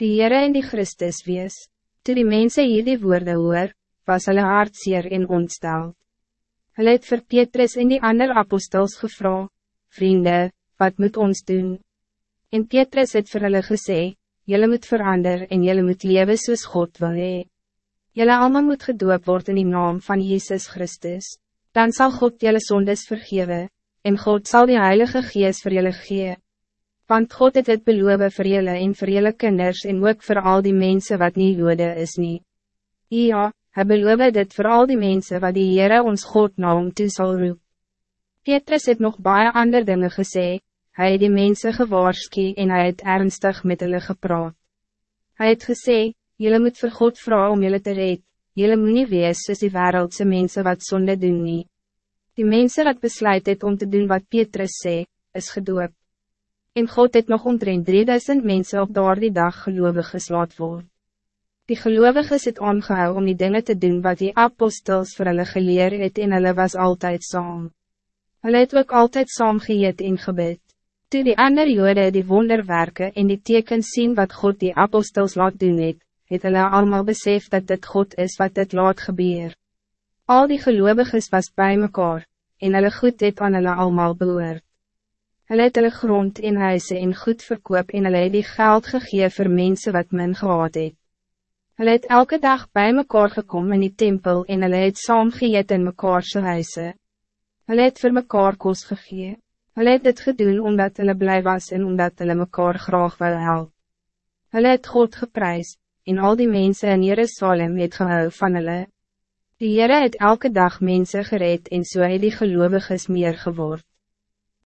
Die Heere en die Christus wees, toe die mense hier die woorde hoor, was hulle hartseer en ontsteld. Hulle het vir Petrus en die ander apostels gevra, Vrienden, wat moet ons doen? En Petrus het vir hulle gesê, Julle moet verander en julle moet leven soos God wil hee. Julle allemaal moet gedoop worden in die naam van Jezus Christus. Dan zal God julle zondes vergeven, en God zal die Heilige Geest voor julle gee. Want God het het beloof voor julle en voor julle kinders en ook voor al die mensen wat niet jode is nie. Ja, hij beloof dit voor al die mensen wat die Heere ons God naam toe sal roep. Petrus het nog baie ander dinge gesê, hy het die mense gewaarskie en hy het ernstig met hulle gepraat. Hij het gesê, Jullie moet vir God vragen om jullie te red, jullie moet nie wees soos die wereldse mense wat zonde doen nie. Die mensen wat besluit het om te doen wat Petrus sê, is gedoop. En God het nog omtrent 3000 mensen op daardie dag gelovig geslaat word. Die gelovigen het aangehou om die dingen te doen wat die apostels voor hulle geleer het en hulle was altijd saam. Hulle het ook altijd saam geëet en gebid. Toe die ander jode die wonderwerken en die tekens zien wat God die apostels laat doen het, het hulle allemaal besef dat dit God is wat dit laat gebeur. Al die gelovigen was bij mekaar, en hulle goed het aan hulle allemaal behoort. Hulle het hulle grond en huise en goed verkoop en hulle het die geld gegee vir mense wat min gehad het. Hulle het elke dag bij mekaar gekom in die tempel en hulle het saam geëet in mekaarse huise. Hulle het vir mekaar kos gegee. Hulle het dit gedoen omdat hulle blij was en omdat hulle mekaar graag wil help. Hulle het God geprijs, en al die mensen in Jerusalem het gehou van hulle. Die Heere het elke dag mensen gereed en so het die geloviges meer geword.